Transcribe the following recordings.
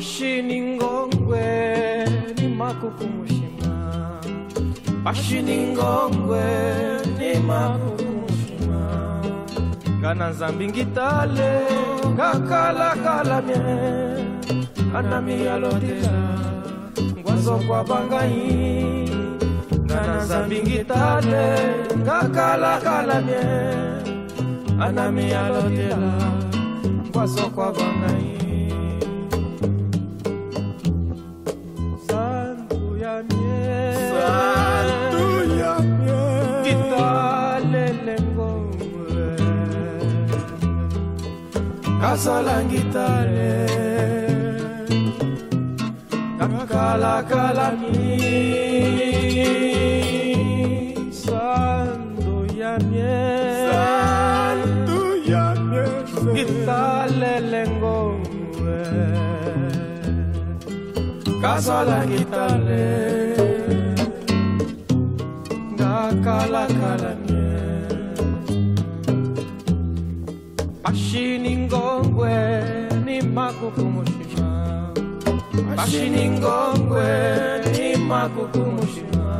bashiningongwe nimakukumushima bashiningongwe nimakukumushima ngana nzambi ngitale ngakala mie. Ngana miyalondela ngwazokwa bangai. Ngana nzambi ngitale ngakala mie. Ngana miyalondela ngwazokwa bangai. Mie. gitalele ngongwe kasala ngitale kakalakala mi. Sando ya mie Santu ya mie. gitalele ngongwe kasala ngitale ngakalakala mie bashiningongwe ni makukumushima bashiningongwe ni makukumushima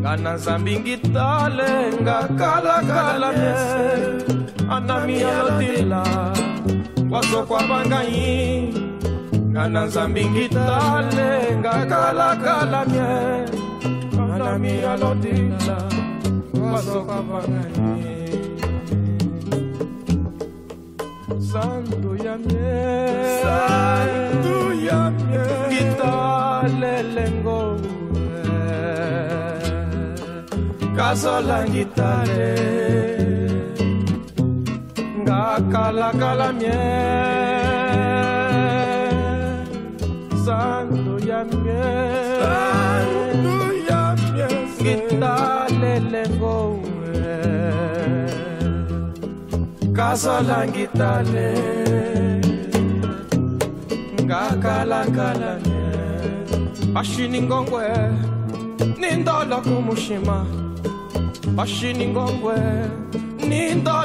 ngana nzambi ngitale ngakalakala mie anamiyalotila wazokwa bangai ngana nzambi ngitale ngakalakala mie anamiyalotila wazokwa bangai santo ya mie Santu ya mie. ngitalele ngongwe kasola ngitale ngakalakala mie kasola ngitale ngakalakala mie bashini ngongwe nindolo kumushima. Bashini ngongwe nindolo